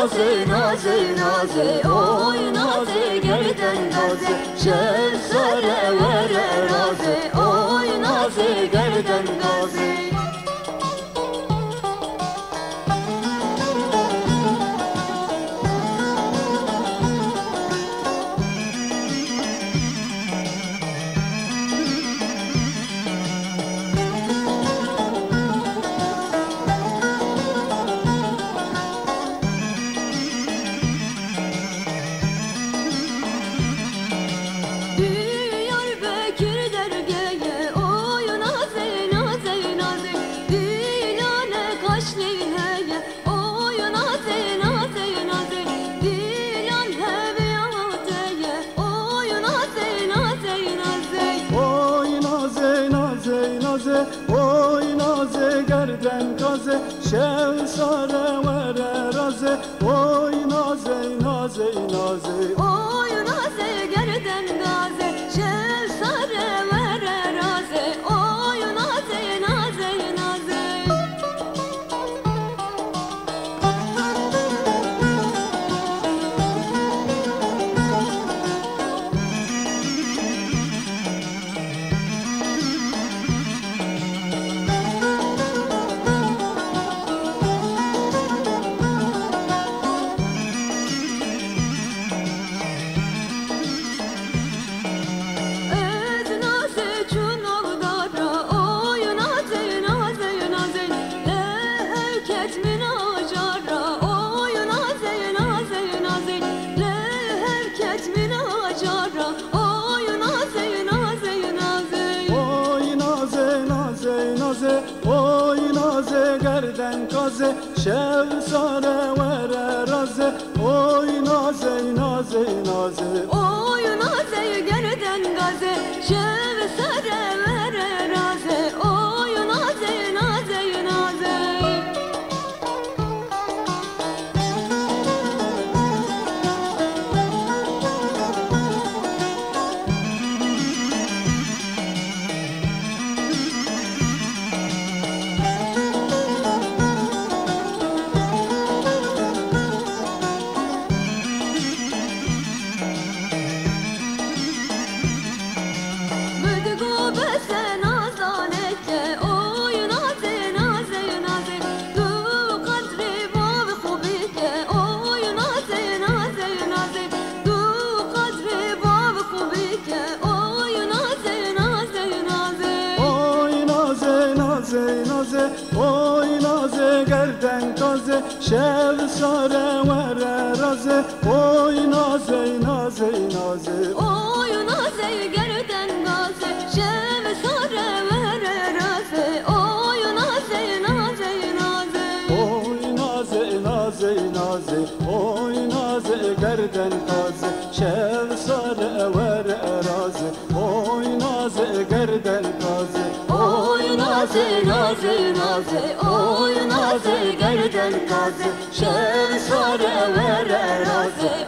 naze naze naze Oy naze gerden gaze Şevsare vere Şevsare vere raze Oy naze naze gaze Şevsare vere raze. Oy naze naze naze. Oy naze gerden gaze. Şevsare naze naze naze Oy naze gerden gaze Şevsare vere raze Oy naze naze naze. Oy naze gerden gaze Şevsare vere raze Oy naze naze naze. Oy naze naze naze Oy naze gerden gaze Şevsare vere raze Oy naze gerden naze naze naze Oy naze gerden gaze Şevsare vere raze Oy